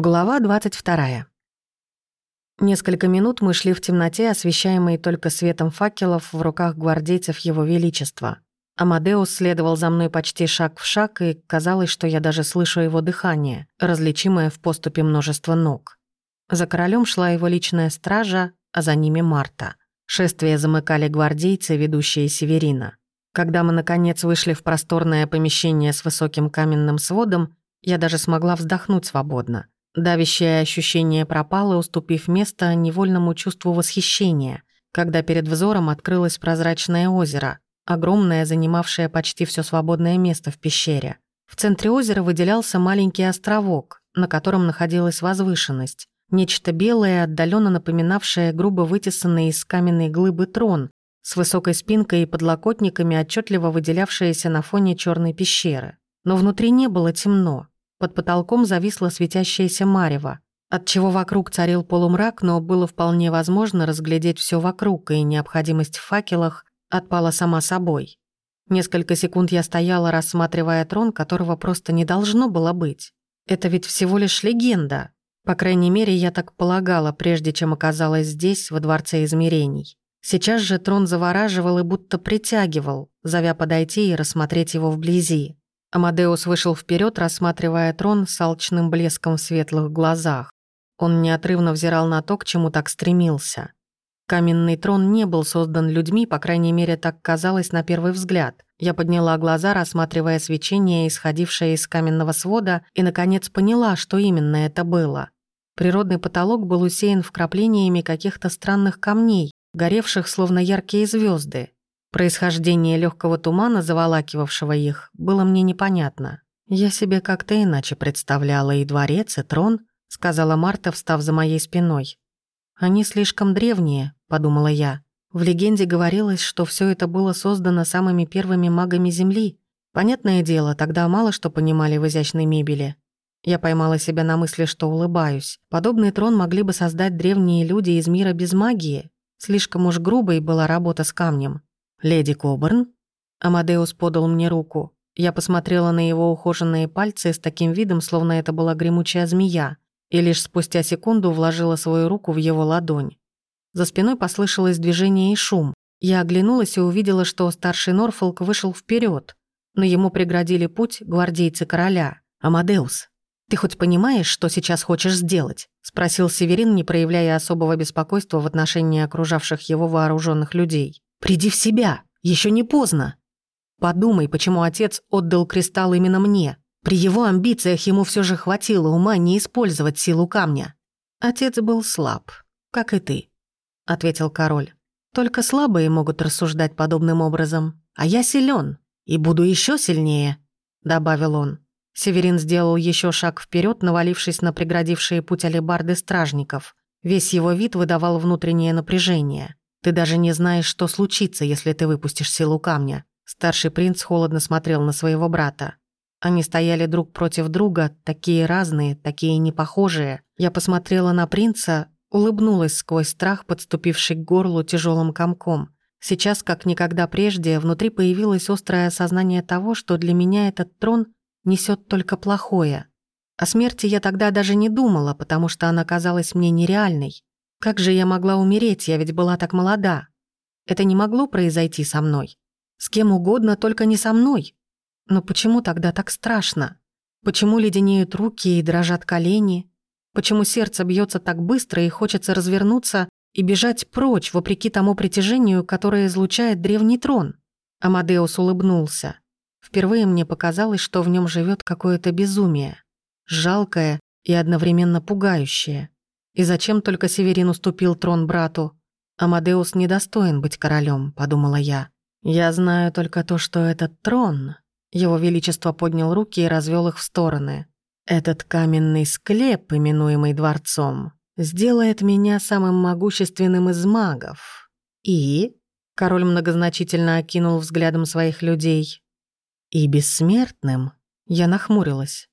Глава 22. Несколько минут мы шли в темноте, освещаемой только светом факелов в руках гвардейцев Его Величества. Амадеус следовал за мной почти шаг в шаг, и казалось, что я даже слышу его дыхание, различимое в поступе множества ног. За королем шла его личная стража, а за ними Марта. Шествие замыкали гвардейцы, ведущие Северина. Когда мы, наконец, вышли в просторное помещение с высоким каменным сводом, я даже смогла вздохнуть свободно. Давящее ощущение пропало, уступив место невольному чувству восхищения, когда перед взором открылось прозрачное озеро, огромное, занимавшее почти все свободное место в пещере. В центре озера выделялся маленький островок, на котором находилась возвышенность. Нечто белое, отдаленно напоминавшее грубо вытесанный из каменной глыбы трон, с высокой спинкой и подлокотниками, отчетливо выделявшееся на фоне черной пещеры. Но внутри не было темно. Под потолком зависла светящаяся марево, отчего вокруг царил полумрак, но было вполне возможно разглядеть все вокруг, и необходимость в факелах отпала сама собой. Несколько секунд я стояла, рассматривая трон, которого просто не должно было быть. Это ведь всего лишь легенда. По крайней мере, я так полагала, прежде чем оказалась здесь, во Дворце измерений. Сейчас же трон завораживал и будто притягивал, зовя подойти и рассмотреть его вблизи. Амадеус вышел вперед, рассматривая трон с алчным блеском в светлых глазах. Он неотрывно взирал на то, к чему так стремился. Каменный трон не был создан людьми, по крайней мере, так казалось на первый взгляд. Я подняла глаза, рассматривая свечение, исходившее из каменного свода, и, наконец, поняла, что именно это было. Природный потолок был усеян вкраплениями каких-то странных камней, горевших словно яркие звезды. Происхождение легкого тумана, заволакивавшего их, было мне непонятно. «Я себе как-то иначе представляла и дворец, и трон», — сказала Марта, встав за моей спиной. «Они слишком древние», — подумала я. В легенде говорилось, что все это было создано самыми первыми магами Земли. Понятное дело, тогда мало что понимали в изящной мебели. Я поймала себя на мысли, что улыбаюсь. Подобный трон могли бы создать древние люди из мира без магии. Слишком уж грубой была работа с камнем. «Леди Кобурн?» Амадеус подал мне руку. Я посмотрела на его ухоженные пальцы с таким видом, словно это была гремучая змея, и лишь спустя секунду вложила свою руку в его ладонь. За спиной послышалось движение и шум. Я оглянулась и увидела, что старший Норфолк вышел вперед, но ему преградили путь гвардейцы короля. «Амадеус, ты хоть понимаешь, что сейчас хочешь сделать?» — спросил Северин, не проявляя особого беспокойства в отношении окружавших его вооруженных людей. Приди в себя, еще не поздно. Подумай, почему отец отдал кристалл именно мне. При его амбициях ему все же хватило ума не использовать силу камня. Отец был слаб, как и ты, ответил король. Только слабые могут рассуждать подобным образом, а я силен и буду еще сильнее, добавил он. Северин сделал еще шаг вперед, навалившись на преградившие путь алебарды стражников. Весь его вид выдавал внутреннее напряжение. Ты даже не знаешь, что случится, если ты выпустишь силу камня». Старший принц холодно смотрел на своего брата. Они стояли друг против друга, такие разные, такие непохожие. Я посмотрела на принца, улыбнулась сквозь страх, подступивший к горлу тяжелым комком. Сейчас, как никогда прежде, внутри появилось острое осознание того, что для меня этот трон несет только плохое. О смерти я тогда даже не думала, потому что она казалась мне нереальной. Как же я могла умереть, я ведь была так молода. Это не могло произойти со мной. С кем угодно, только не со мной. Но почему тогда так страшно? Почему леденеют руки и дрожат колени? Почему сердце бьется так быстро и хочется развернуться и бежать прочь, вопреки тому притяжению, которое излучает древний трон? Амадеус улыбнулся. Впервые мне показалось, что в нем живет какое-то безумие. Жалкое и одновременно пугающее. И зачем только Северин уступил трон брату? Амадеус недостоин быть королем, подумала я. Я знаю только то, что этот трон... Его Величество поднял руки и развел их в стороны. Этот каменный склеп, именуемый дворцом, сделает меня самым могущественным из магов. И... Король многозначительно окинул взглядом своих людей. И бессмертным. Я нахмурилась.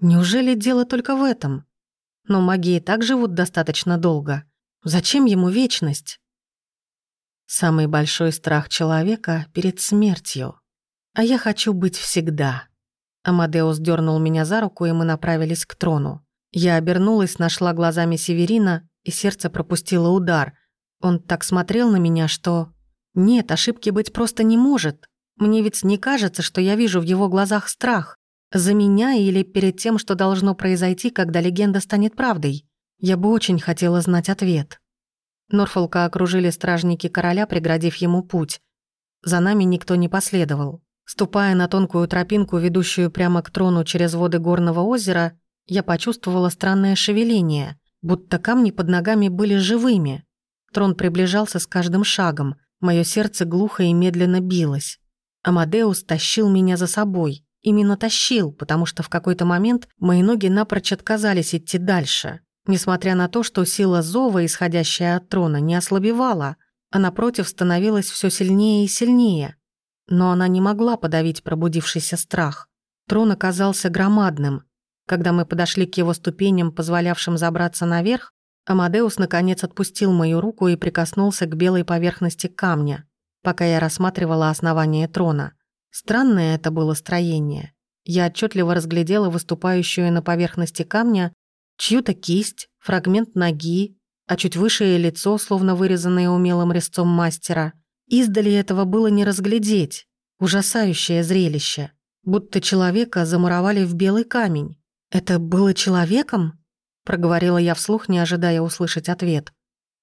Неужели дело только в этом? Но маги и так живут достаточно долго. Зачем ему вечность? Самый большой страх человека перед смертью. А я хочу быть всегда. Амадеус дернул меня за руку, и мы направились к трону. Я обернулась, нашла глазами Северина, и сердце пропустило удар. Он так смотрел на меня, что... Нет, ошибки быть просто не может. Мне ведь не кажется, что я вижу в его глазах страх. За меня или перед тем, что должно произойти, когда легенда станет правдой. Я бы очень хотела знать ответ. Норфолка окружили стражники короля, преградив ему путь. За нами никто не последовал. Ступая на тонкую тропинку, ведущую прямо к трону через воды горного озера, я почувствовала странное шевеление, будто камни под ногами были живыми. Трон приближался с каждым шагом, мое сердце глухо и медленно билось. Амадеус тащил меня за собой. Именно тащил, потому что в какой-то момент мои ноги напрочь отказались идти дальше. Несмотря на то, что сила зова, исходящая от трона, не ослабевала, а напротив становилась все сильнее и сильнее. Но она не могла подавить пробудившийся страх. Трон оказался громадным. Когда мы подошли к его ступеням, позволявшим забраться наверх, Амадеус наконец отпустил мою руку и прикоснулся к белой поверхности камня, пока я рассматривала основание трона. Странное это было строение. Я отчетливо разглядела выступающую на поверхности камня Чью-то кисть, фрагмент ноги, а чуть выше лицо, словно вырезанное умелым резцом мастера. Издали этого было не разглядеть. Ужасающее зрелище. Будто человека замуровали в белый камень. «Это было человеком?» Проговорила я вслух, не ожидая услышать ответ.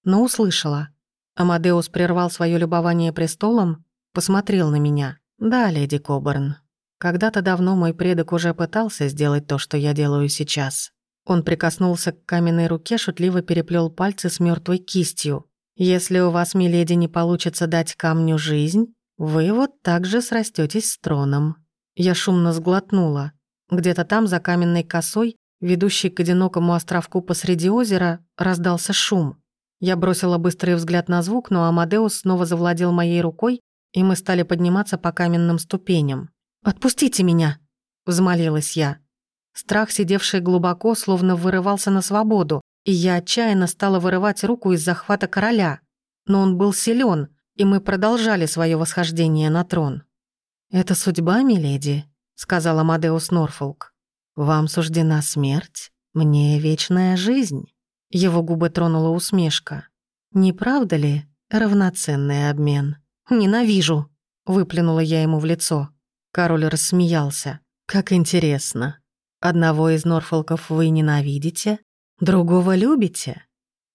Но услышала. Амадеус прервал свое любование престолом, посмотрел на меня. «Да, леди Коберн. Когда-то давно мой предок уже пытался сделать то, что я делаю сейчас. Он прикоснулся к каменной руке, шутливо переплел пальцы с мертвой кистью. «Если у вас, миледи, не получится дать камню жизнь, вы вот так же срастётесь с троном». Я шумно сглотнула. Где-то там, за каменной косой, ведущей к одинокому островку посреди озера, раздался шум. Я бросила быстрый взгляд на звук, но Амадеус снова завладел моей рукой, и мы стали подниматься по каменным ступеням. «Отпустите меня!» — взмолилась я. Страх, сидевший глубоко, словно вырывался на свободу, и я отчаянно стала вырывать руку из захвата короля. Но он был силен, и мы продолжали свое восхождение на трон. «Это судьба, миледи», — сказала Мадеус Норфолк. «Вам суждена смерть, мне вечная жизнь». Его губы тронула усмешка. «Не правда ли равноценный обмен?» «Ненавижу», — выплюнула я ему в лицо. Король рассмеялся. «Как интересно. Одного из Норфолков вы ненавидите, другого любите.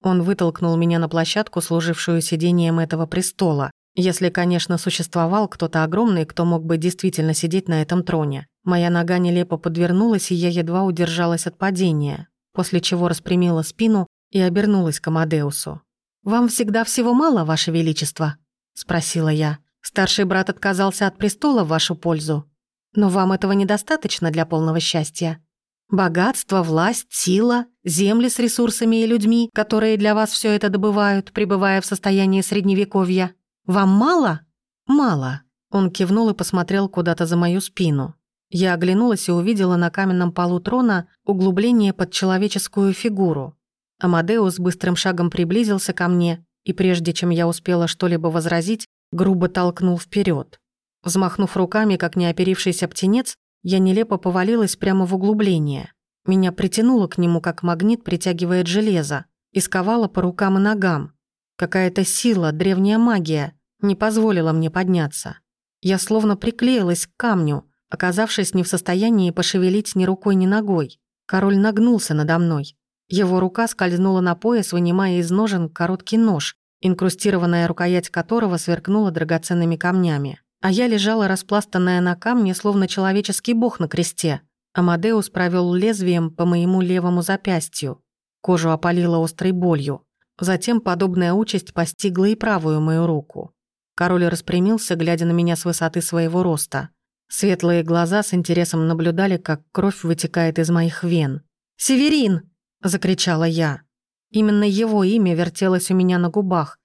Он вытолкнул меня на площадку, служившую сидением этого престола, если, конечно, существовал кто-то огромный, кто мог бы действительно сидеть на этом троне. Моя нога нелепо подвернулась, и я едва удержалась от падения, после чего распрямила спину и обернулась к Амадеусу. «Вам всегда всего мало, Ваше Величество?» – спросила я. «Старший брат отказался от престола в вашу пользу. Но вам этого недостаточно для полного счастья. Богатство, власть, сила, земли с ресурсами и людьми, которые для вас все это добывают, пребывая в состоянии средневековья. Вам мало? Мало. Он кивнул и посмотрел куда-то за мою спину. Я оглянулась и увидела на каменном полу трона углубление под человеческую фигуру. Амадеус быстрым шагом приблизился ко мне, и прежде чем я успела что-либо возразить, грубо толкнул вперед. Взмахнув руками, как неоперившийся птенец, я нелепо повалилась прямо в углубление. Меня притянуло к нему, как магнит притягивает железо, и сковало по рукам и ногам. Какая-то сила, древняя магия, не позволила мне подняться. Я словно приклеилась к камню, оказавшись не в состоянии пошевелить ни рукой, ни ногой. Король нагнулся надо мной. Его рука скользнула на пояс, вынимая из ножен короткий нож, инкрустированная рукоять которого сверкнула драгоценными камнями. А я лежала распластанная на камне, словно человеческий бог на кресте. Амадеус провел лезвием по моему левому запястью. Кожу опалило острой болью. Затем подобная участь постигла и правую мою руку. Король распрямился, глядя на меня с высоты своего роста. Светлые глаза с интересом наблюдали, как кровь вытекает из моих вен. «Северин!» – закричала я. Именно его имя вертелось у меня на губах,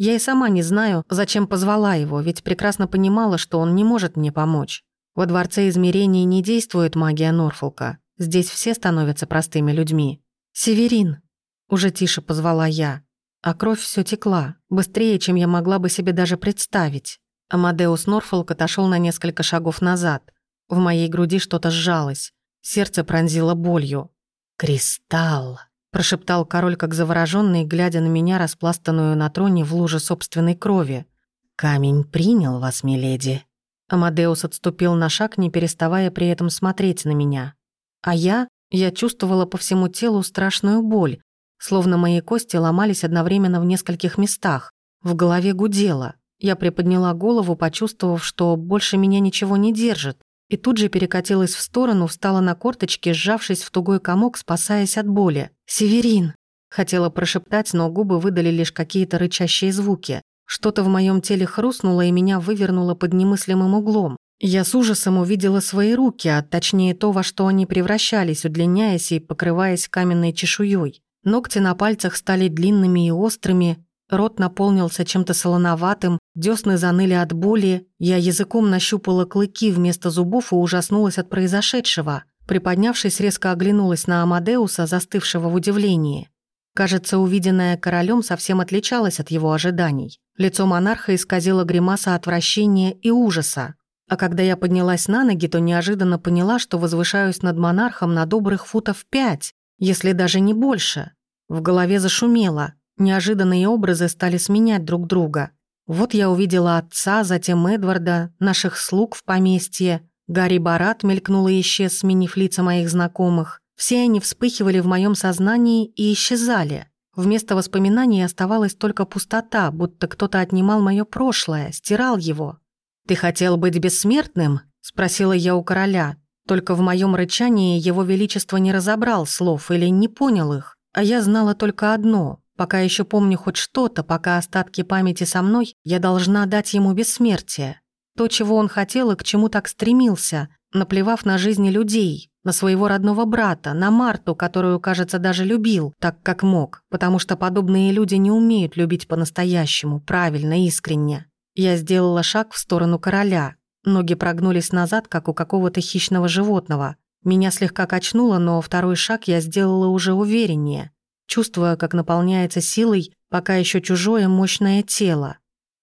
я и сама не знаю, зачем позвала его, ведь прекрасно понимала, что он не может мне помочь. Во Дворце измерений не действует магия Норфолка. Здесь все становятся простыми людьми. «Северин!» – уже тише позвала я. А кровь все текла, быстрее, чем я могла бы себе даже представить. Амадеус Норфолк отошел на несколько шагов назад. В моей груди что-то сжалось. Сердце пронзило болью. «Кристалл», — прошептал король как заворожённый, глядя на меня, распластанную на троне в луже собственной крови. «Камень принял вас, миледи». Амадеус отступил на шаг, не переставая при этом смотреть на меня. А я, я чувствовала по всему телу страшную боль, словно мои кости ломались одновременно в нескольких местах. В голове гудело. Я приподняла голову, почувствовав, что больше меня ничего не держит, и тут же перекатилась в сторону, встала на корточки, сжавшись в тугой комок, спасаясь от боли. «Северин!» Хотела прошептать, но губы выдали лишь какие-то рычащие звуки. Что-то в моем теле хрустнуло и меня вывернуло под немыслимым углом. Я с ужасом увидела свои руки, а точнее то, во что они превращались, удлиняясь и покрываясь каменной чешуей. Ногти на пальцах стали длинными и острыми, рот наполнился чем-то солоноватым, десны заныли от боли, я языком нащупала клыки вместо зубов и ужаснулась от произошедшего. Приподнявшись, резко оглянулась на Амадеуса, застывшего в удивлении. Кажется, увиденное королем совсем отличалось от его ожиданий. Лицо монарха исказило гримаса отвращения и ужаса. А когда я поднялась на ноги, то неожиданно поняла, что возвышаюсь над монархом на добрых футов пять, если даже не больше. В голове зашумело. Неожиданные образы стали сменять друг друга. Вот я увидела отца, затем Эдварда, наших слуг в поместье. Гарри Барат мелькнул и исчез, сменив лица моих знакомых. Все они вспыхивали в моем сознании и исчезали. Вместо воспоминаний оставалась только пустота, будто кто-то отнимал мое прошлое, стирал его. «Ты хотел быть бессмертным?» – спросила я у короля. Только в моем рычании его величество не разобрал слов или не понял их. А я знала только одно. Пока еще помню хоть что-то, пока остатки памяти со мной, я должна дать ему бессмертие. То, чего он хотел и к чему так стремился, наплевав на жизни людей, на своего родного брата, на Марту, которую, кажется, даже любил, так как мог, потому что подобные люди не умеют любить по-настоящему, правильно, искренне. Я сделала шаг в сторону короля. Ноги прогнулись назад, как у какого-то хищного животного. Меня слегка качнуло, но второй шаг я сделала уже увереннее, чувствуя, как наполняется силой пока еще чужое мощное тело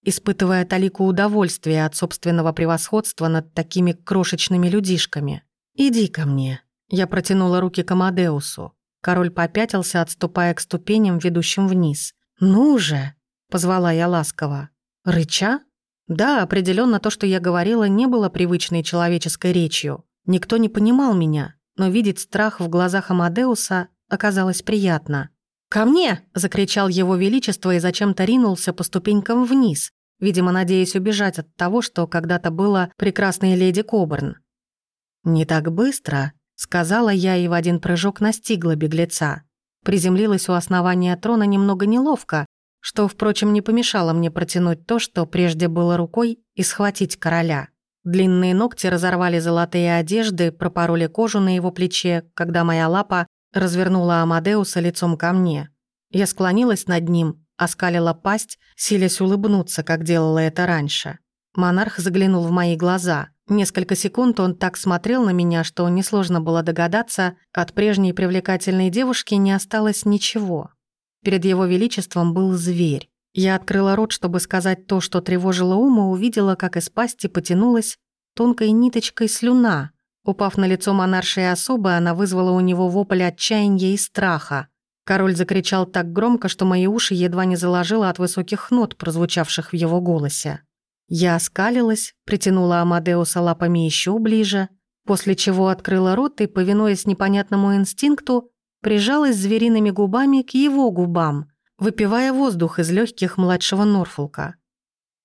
испытывая талику удовольствия от собственного превосходства над такими крошечными людишками. «Иди ко мне». Я протянула руки к Амадеусу. Король попятился, отступая к ступеням, ведущим вниз. «Ну же!» — позвала я ласково. «Рыча?» Да, определенно то, что я говорила, не было привычной человеческой речью. Никто не понимал меня, но видеть страх в глазах Амадеуса оказалось приятно. «Ко мне!» — закричал его величество и зачем-то ринулся по ступенькам вниз, видимо, надеясь убежать от того, что когда-то было прекрасной леди Кобурн. «Не так быстро», — сказала я и в один прыжок настигла беглеца. Приземлилась у основания трона немного неловко, что, впрочем, не помешало мне протянуть то, что прежде было рукой, и схватить короля. Длинные ногти разорвали золотые одежды, пропороли кожу на его плече, когда моя лапа развернула Амадеуса лицом ко мне. Я склонилась над ним, оскалила пасть, силясь улыбнуться, как делала это раньше. Монарх заглянул в мои глаза. Несколько секунд он так смотрел на меня, что несложно было догадаться, от прежней привлекательной девушки не осталось ничего. Перед его величеством был зверь. Я открыла рот, чтобы сказать то, что тревожило ум, и увидела, как из пасти потянулась тонкой ниточкой слюна. Упав на лицо монаршей особы, она вызвала у него вопль отчаяния и страха. Король закричал так громко, что мои уши едва не заложило от высоких нот, прозвучавших в его голосе. Я оскалилась, притянула Амадеуса лапами еще ближе, после чего открыла рот и, повинуясь непонятному инстинкту, прижалась звериными губами к его губам, выпивая воздух из легких младшего Норфолка.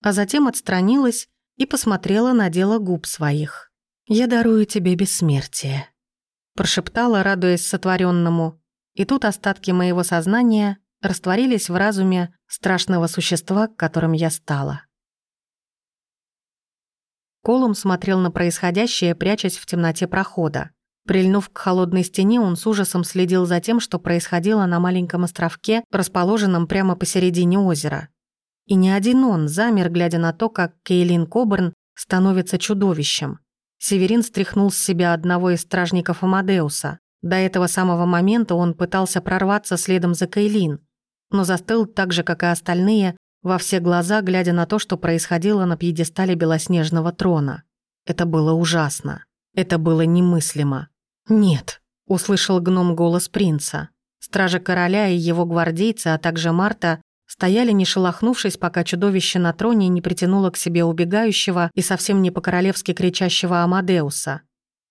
А затем отстранилась и посмотрела на дело губ своих. «Я дарую тебе бессмертие», прошептала, радуясь сотворенному, и тут остатки моего сознания растворились в разуме страшного существа, которым я стала. Колум смотрел на происходящее, прячась в темноте прохода. Прильнув к холодной стене, он с ужасом следил за тем, что происходило на маленьком островке, расположенном прямо посередине озера. И не один он замер, глядя на то, как Кейлин Коберн становится чудовищем. Северин стряхнул с себя одного из стражников Амадеуса. До этого самого момента он пытался прорваться следом за Кейлин, но застыл так же, как и остальные, во все глаза, глядя на то, что происходило на пьедестале белоснежного трона. Это было ужасно. Это было немыслимо. Нет, услышал гном голос принца. Стража короля и его гвардейцы, а также Марта, стояли не шелохнувшись, пока чудовище на троне не притянуло к себе убегающего и совсем не по-королевски кричащего Амадеуса.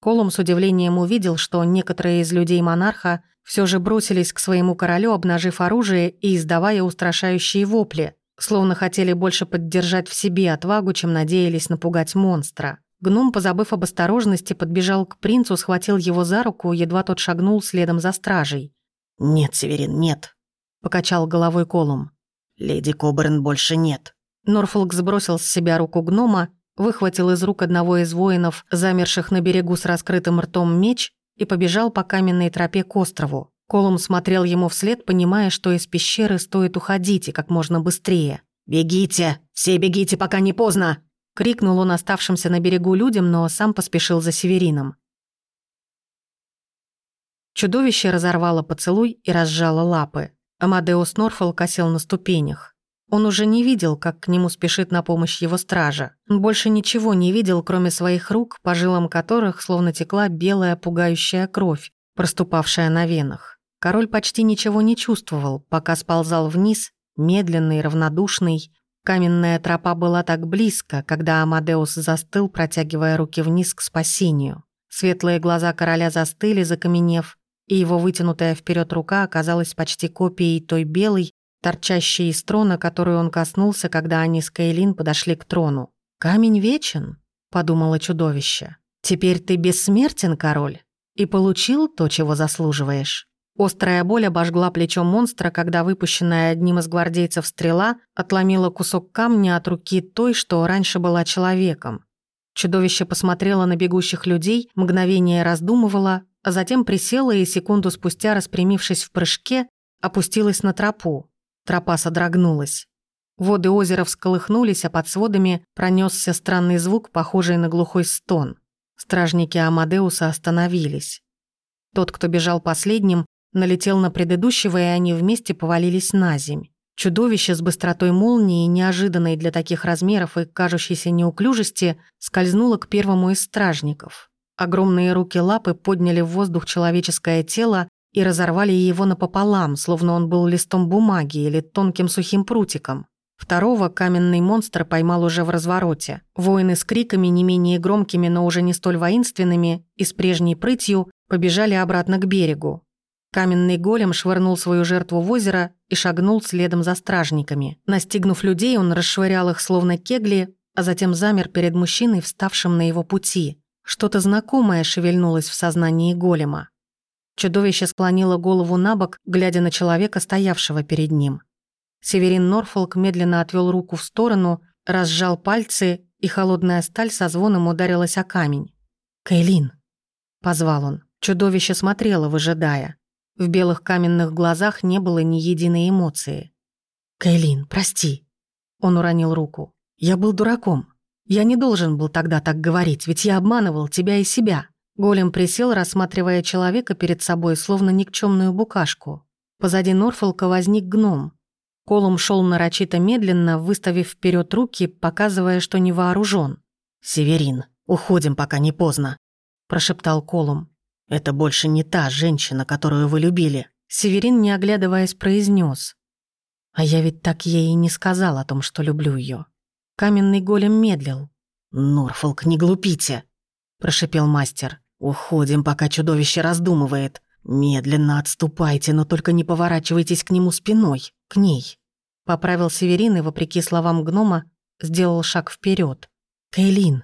Колум с удивлением увидел, что некоторые из людей монарха все же бросились к своему королю, обнажив оружие и издавая устрашающие вопли, словно хотели больше поддержать в себе отвагу, чем надеялись напугать монстра. Гном, позабыв об осторожности, подбежал к принцу, схватил его за руку, едва тот шагнул следом за стражей. «Нет, Северин, нет», — покачал головой Колум. «Леди Коберн больше нет». Норфолк сбросил с себя руку гнома, выхватил из рук одного из воинов, замерших на берегу с раскрытым ртом меч, и побежал по каменной тропе к острову. Колум смотрел ему вслед, понимая, что из пещеры стоит уходить и как можно быстрее. «Бегите! Все бегите, пока не поздно!» Крикнул он оставшимся на берегу людям, но сам поспешил за Северином. Чудовище разорвало поцелуй и разжало лапы. Амадеус Норфол косил на ступенях. Он уже не видел, как к нему спешит на помощь его стража. Больше ничего не видел, кроме своих рук, по жилам которых словно текла белая пугающая кровь, проступавшая на венах. Король почти ничего не чувствовал, пока сползал вниз, медленный, равнодушный, Каменная тропа была так близко, когда Амадеус застыл, протягивая руки вниз к спасению. Светлые глаза короля застыли, закаменев, и его вытянутая вперед рука оказалась почти копией той белой, торчащей из трона, которую он коснулся, когда они с Кейлин подошли к трону. «Камень вечен», — подумало чудовище. «Теперь ты бессмертен, король, и получил то, чего заслуживаешь». Острая боль обожгла плечо монстра, когда выпущенная одним из гвардейцев стрела отломила кусок камня от руки той, что раньше была человеком. Чудовище посмотрело на бегущих людей, мгновение раздумывало, а затем присело и секунду спустя, распрямившись в прыжке, опустилась на тропу. Тропа содрогнулась. Воды озера всколыхнулись, а под сводами пронесся странный звук, похожий на глухой стон. Стражники Амадеуса остановились. Тот, кто бежал последним, налетел на предыдущего, и они вместе повалились на земь. Чудовище с быстротой молнии, неожиданной для таких размеров и кажущейся неуклюжести, скользнуло к первому из стражников. Огромные руки-лапы подняли в воздух человеческое тело и разорвали его напополам, словно он был листом бумаги или тонким сухим прутиком. Второго каменный монстр поймал уже в развороте. Воины с криками, не менее громкими, но уже не столь воинственными, и с прежней прытью побежали обратно к берегу. Каменный голем швырнул свою жертву в озеро и шагнул следом за стражниками. Настигнув людей, он расшвырял их словно кегли, а затем замер перед мужчиной, вставшим на его пути. Что-то знакомое шевельнулось в сознании голема. Чудовище склонило голову на бок, глядя на человека, стоявшего перед ним. Северин Норфолк медленно отвел руку в сторону, разжал пальцы, и холодная сталь со звоном ударилась о камень. «Кейлин!» — позвал он. Чудовище смотрело, выжидая. В белых каменных глазах не было ни единой эмоции. «Кайлин, прости». Он уронил руку. «Я был дураком. Я не должен был тогда так говорить, ведь я обманывал тебя и себя». Голем присел, рассматривая человека перед собой, словно никчемную букашку. Позади Норфолка возник гном. Колум шел нарочито медленно, выставив вперед руки, показывая, что не вооружен. «Северин, уходим, пока не поздно», – прошептал Колум. «Это больше не та женщина, которую вы любили», — Северин, не оглядываясь, произнес. «А я ведь так ей и не сказал о том, что люблю ее. Каменный голем медлил. «Норфолк, не глупите», — прошипел мастер. «Уходим, пока чудовище раздумывает. Медленно отступайте, но только не поворачивайтесь к нему спиной, к ней». Поправил Северин и, вопреки словам гнома, сделал шаг вперед. «Кейлин».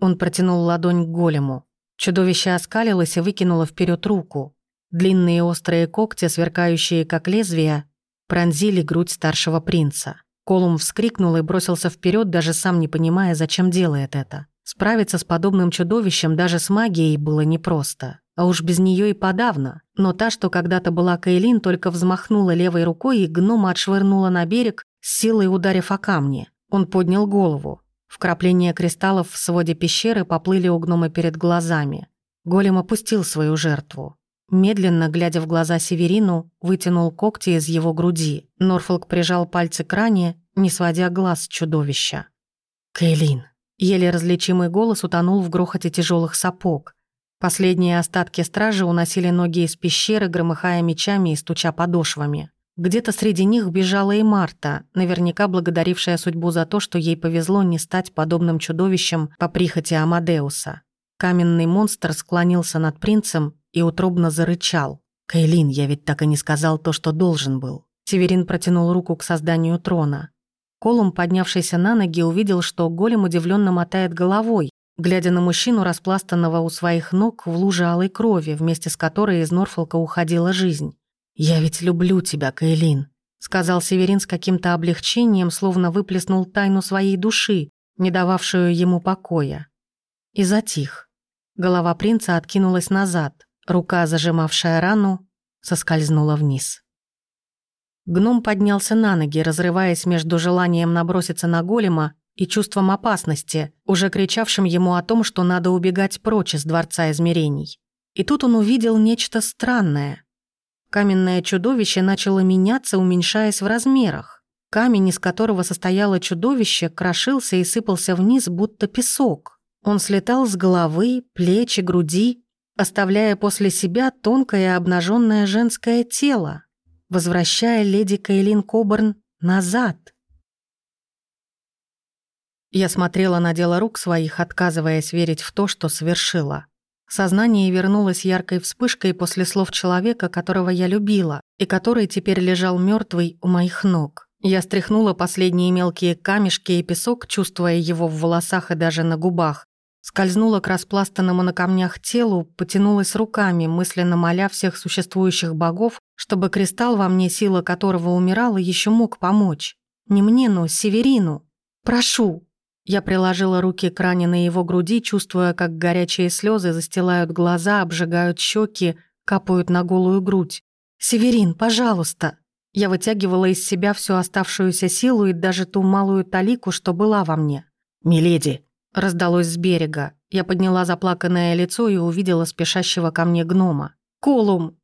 Он протянул ладонь к голему. Чудовище оскалилось и выкинуло вперед руку. Длинные острые когти, сверкающие как лезвия, пронзили грудь старшего принца. Колум вскрикнул и бросился вперед, даже сам не понимая, зачем делает это. Справиться с подобным чудовищем даже с магией было непросто. А уж без нее и подавно. Но та, что когда-то была Кейлин, только взмахнула левой рукой и гнома отшвырнула на берег, с силой ударив о камни. Он поднял голову. Вкрапления кристаллов в своде пещеры поплыли у гнома перед глазами. Голем опустил свою жертву. Медленно, глядя в глаза Северину, вытянул когти из его груди. Норфолк прижал пальцы к ране, не сводя глаз с чудовища. «Кейлин». Еле различимый голос утонул в грохоте тяжелых сапог. Последние остатки стражи уносили ноги из пещеры, громыхая мечами и стуча подошвами. Где-то среди них бежала и Марта, наверняка благодарившая судьбу за то, что ей повезло не стать подобным чудовищем по прихоти Амадеуса. Каменный монстр склонился над принцем и утробно зарычал. «Каэлин, я ведь так и не сказал то, что должен был». Северин протянул руку к созданию трона. Колум, поднявшийся на ноги, увидел, что голем удивленно мотает головой, глядя на мужчину, распластанного у своих ног в луже алой крови, вместе с которой из Норфолка уходила жизнь. «Я ведь люблю тебя, Каэлин», — сказал Северин с каким-то облегчением, словно выплеснул тайну своей души, не дававшую ему покоя. И затих. Голова принца откинулась назад, рука, зажимавшая рану, соскользнула вниз. Гном поднялся на ноги, разрываясь между желанием наброситься на голема и чувством опасности, уже кричавшим ему о том, что надо убегать прочь из Дворца Измерений. И тут он увидел нечто странное. Каменное чудовище начало меняться, уменьшаясь в размерах. Камень, из которого состояло чудовище, крошился и сыпался вниз, будто песок. Он слетал с головы, плеч и груди, оставляя после себя тонкое обнаженное женское тело, возвращая леди Кейлин Коберн назад. Я смотрела на дело рук своих, отказываясь верить в то, что совершила. Сознание вернулось яркой вспышкой после слов человека, которого я любила, и который теперь лежал мертвый у моих ног. Я стряхнула последние мелкие камешки и песок, чувствуя его в волосах и даже на губах. Скользнула к распластанному на камнях телу, потянулась руками, мысленно моля всех существующих богов, чтобы кристалл во мне, сила которого умирала, еще мог помочь. Не мне, но Северину. «Прошу!» Я приложила руки к ране на его груди, чувствуя, как горячие слезы застилают глаза, обжигают щеки, капают на голую грудь. «Северин, пожалуйста!» Я вытягивала из себя всю оставшуюся силу и даже ту малую талику, что была во мне. «Миледи!» Раздалось с берега. Я подняла заплаканное лицо и увидела спешащего ко мне гнома. «Колум!»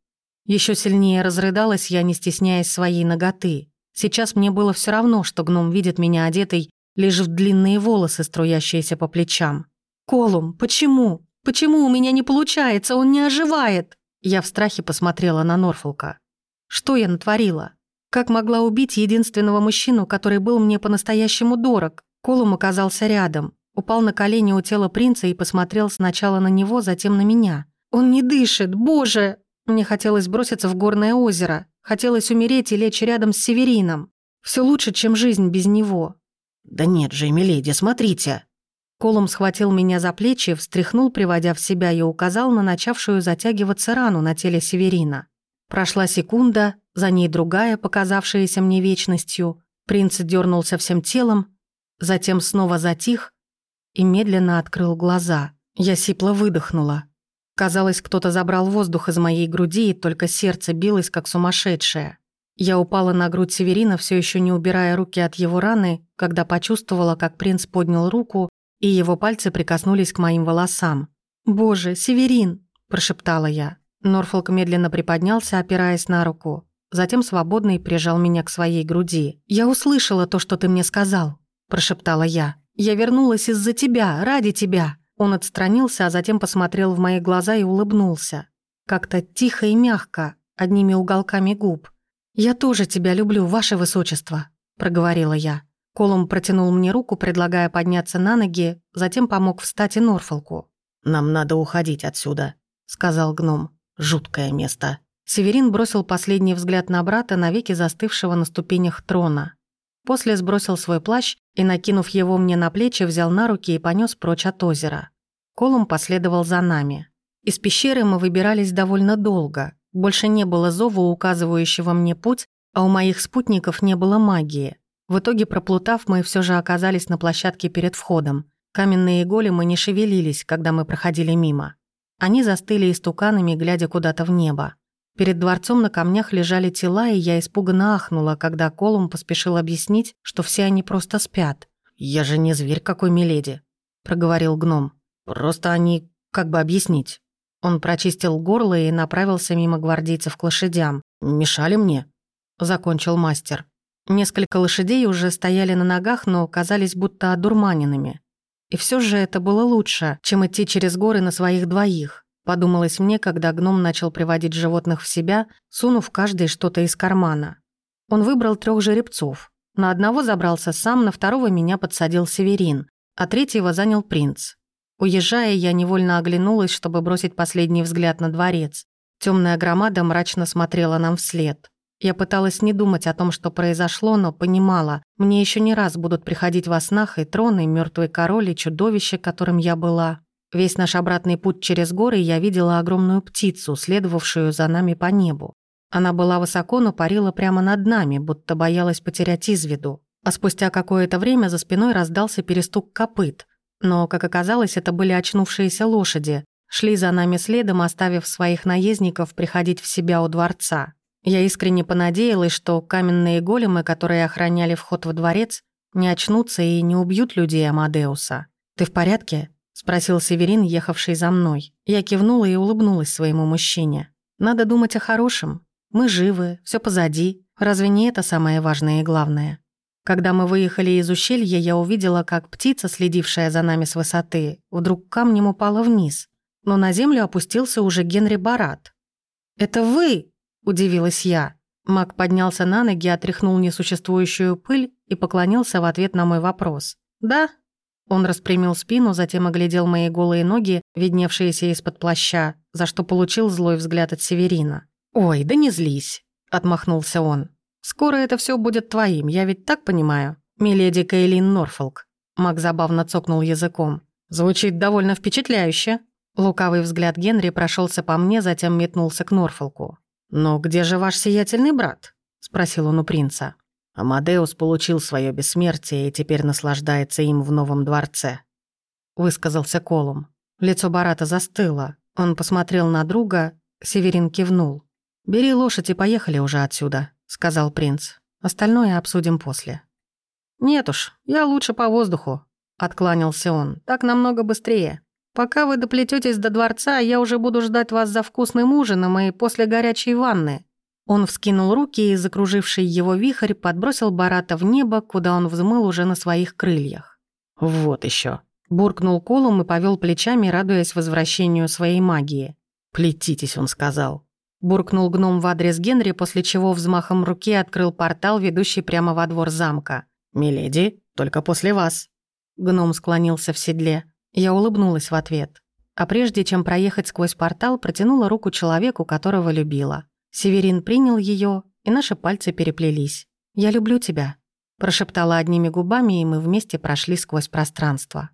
Еще сильнее разрыдалась я, не стесняясь своей ноготы. Сейчас мне было все равно, что гном видит меня одетой лишь в длинные волосы, струящиеся по плечам. «Колум, почему? Почему у меня не получается? Он не оживает!» Я в страхе посмотрела на Норфолка. «Что я натворила? Как могла убить единственного мужчину, который был мне по-настоящему дорог?» Колум оказался рядом, упал на колени у тела принца и посмотрел сначала на него, затем на меня. «Он не дышит, боже!» Мне хотелось броситься в горное озеро. Хотелось умереть и лечь рядом с Северином. Все лучше, чем жизнь без него. «Да нет же, миледи, смотрите!» Колум схватил меня за плечи, встряхнул, приводя в себя, и указал на начавшую затягиваться рану на теле Северина. Прошла секунда, за ней другая, показавшаяся мне вечностью. Принц дернулся всем телом, затем снова затих и медленно открыл глаза. Я сипло выдохнула. Казалось, кто-то забрал воздух из моей груди, и только сердце билось, как сумасшедшее. Я упала на грудь Северина, все еще не убирая руки от его раны, когда почувствовала, как принц поднял руку, и его пальцы прикоснулись к моим волосам. «Боже, Северин!» – прошептала я. Норфолк медленно приподнялся, опираясь на руку. Затем свободный прижал меня к своей груди. «Я услышала то, что ты мне сказал», – прошептала я. «Я вернулась из-за тебя, ради тебя». Он отстранился, а затем посмотрел в мои глаза и улыбнулся. Как-то тихо и мягко, одними уголками губ. «Я тоже тебя люблю, ваше высочество», — проговорила я. Колум протянул мне руку, предлагая подняться на ноги, затем помог встать и Норфолку. «Нам надо уходить отсюда», — сказал гном. «Жуткое место». Северин бросил последний взгляд на брата, навеки застывшего на ступенях трона. После сбросил свой плащ и, накинув его мне на плечи, взял на руки и понес прочь от озера. Колум последовал за нами. Из пещеры мы выбирались довольно долго. Больше не было зова, указывающего мне путь, а у моих спутников не было магии. В итоге, проплутав, мы все же оказались на площадке перед входом. Каменные големы не шевелились, когда мы проходили мимо. Они застыли истуканами, глядя куда-то в небо. Перед дворцом на камнях лежали тела, и я испуганно ахнула, когда Колум поспешил объяснить, что все они просто спят. «Я же не зверь какой, миледи», — проговорил гном. «Просто они... как бы объяснить?» Он прочистил горло и направился мимо гвардейцев к лошадям. «Мешали мне?» — закончил мастер. Несколько лошадей уже стояли на ногах, но казались будто одурманенными. И все же это было лучше, чем идти через горы на своих двоих. Подумалось мне, когда гном начал приводить животных в себя, сунув каждый что-то из кармана. Он выбрал трех жеребцов. На одного забрался сам, на второго меня подсадил Северин, а третьего занял принц. Уезжая, я невольно оглянулась, чтобы бросить последний взгляд на дворец. Темная громада мрачно смотрела нам вслед. Я пыталась не думать о том, что произошло, но понимала, мне еще не раз будут приходить во снах и троны, мертвый король и которым я была. Весь наш обратный путь через горы я видела огромную птицу, следовавшую за нами по небу. Она была высоко, но парила прямо над нами, будто боялась потерять из виду. А спустя какое-то время за спиной раздался перестук копыт. Но, как оказалось, это были очнувшиеся лошади. Шли за нами следом, оставив своих наездников приходить в себя у дворца. Я искренне понадеялась, что каменные големы, которые охраняли вход во дворец, не очнутся и не убьют людей Амадеуса. «Ты в порядке?» — спросил Северин, ехавший за мной. Я кивнула и улыбнулась своему мужчине. «Надо думать о хорошем. Мы живы, все позади. Разве не это самое важное и главное?» Когда мы выехали из ущелья, я увидела, как птица, следившая за нами с высоты, вдруг камнем упала вниз. Но на землю опустился уже Генри Барат. «Это вы!» – удивилась я. Мак поднялся на ноги, отряхнул несуществующую пыль и поклонился в ответ на мой вопрос. «Да?» Он распрямил спину, затем оглядел мои голые ноги, видневшиеся из-под плаща, за что получил злой взгляд от Северина. «Ой, да не злись», — отмахнулся он. «Скоро это все будет твоим, я ведь так понимаю?» «Миледи Кейлин Норфолк». Мак забавно цокнул языком. «Звучит довольно впечатляюще». Лукавый взгляд Генри прошелся по мне, затем метнулся к Норфолку. «Но где же ваш сиятельный брат?» — спросил он у принца. «Амадеус получил свое бессмертие и теперь наслаждается им в новом дворце», — высказался Колум. Лицо Барата застыло. Он посмотрел на друга, Северин кивнул. «Бери лошадь и поехали уже отсюда», — сказал принц. «Остальное обсудим после». «Нет уж, я лучше по воздуху», — откланялся он. «Так намного быстрее». Пока вы доплететесь до дворца, я уже буду ждать вас за вкусным ужином и после горячей ванны». Он вскинул руки и, закруживший его вихрь, подбросил Барата в небо, куда он взмыл уже на своих крыльях. «Вот еще. буркнул Колум и повел плечами, радуясь возвращению своей магии. «Плетитесь», — он сказал. Буркнул гном в адрес Генри, после чего взмахом руки открыл портал, ведущий прямо во двор замка. «Миледи, только после вас». Гном склонился в седле. Я улыбнулась в ответ. А прежде чем проехать сквозь портал, протянула руку человеку, которого любила. Северин принял ее, и наши пальцы переплелись. «Я люблю тебя», – прошептала одними губами, и мы вместе прошли сквозь пространство.